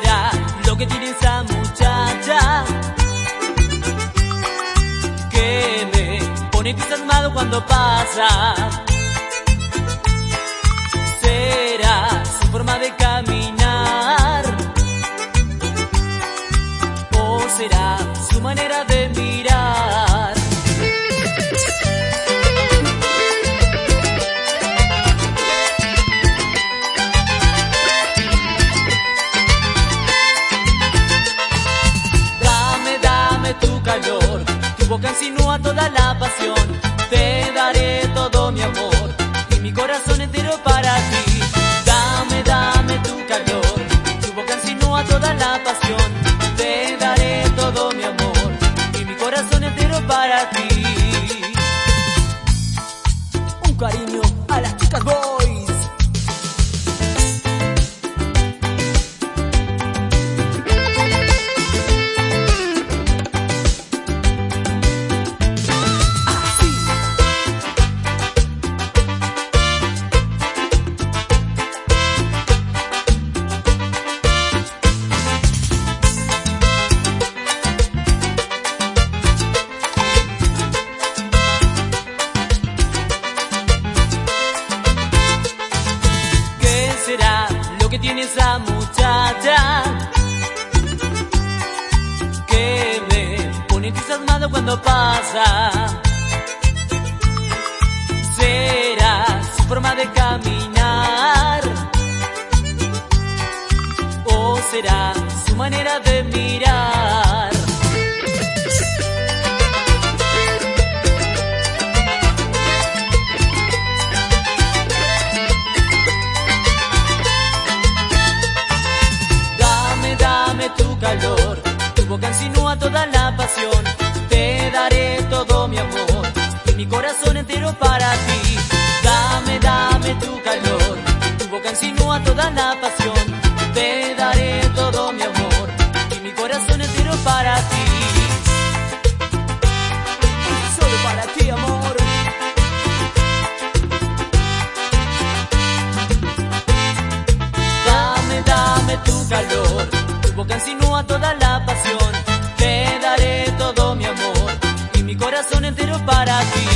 será lo que tiene esa muchacha? Que me pone entusiasmado cuando pasa. Será su forma de caminar. O será su manera de mirar. Boca insinúa toda la pasión. Que tiene esa muchacha? Que me pone entusiasmado cuando pasa. Será su forma de caminar. O será insinúa toda la pasión. Te daré todo mi amor y mi corazón entero para ti. Dame, dame tu calor, tu boca insinúa toda la pasión. Te daré todo mi amor y mi corazón entero para ti. Solo para ti, amor. Dame, dame tu calor, corazón entero para ti.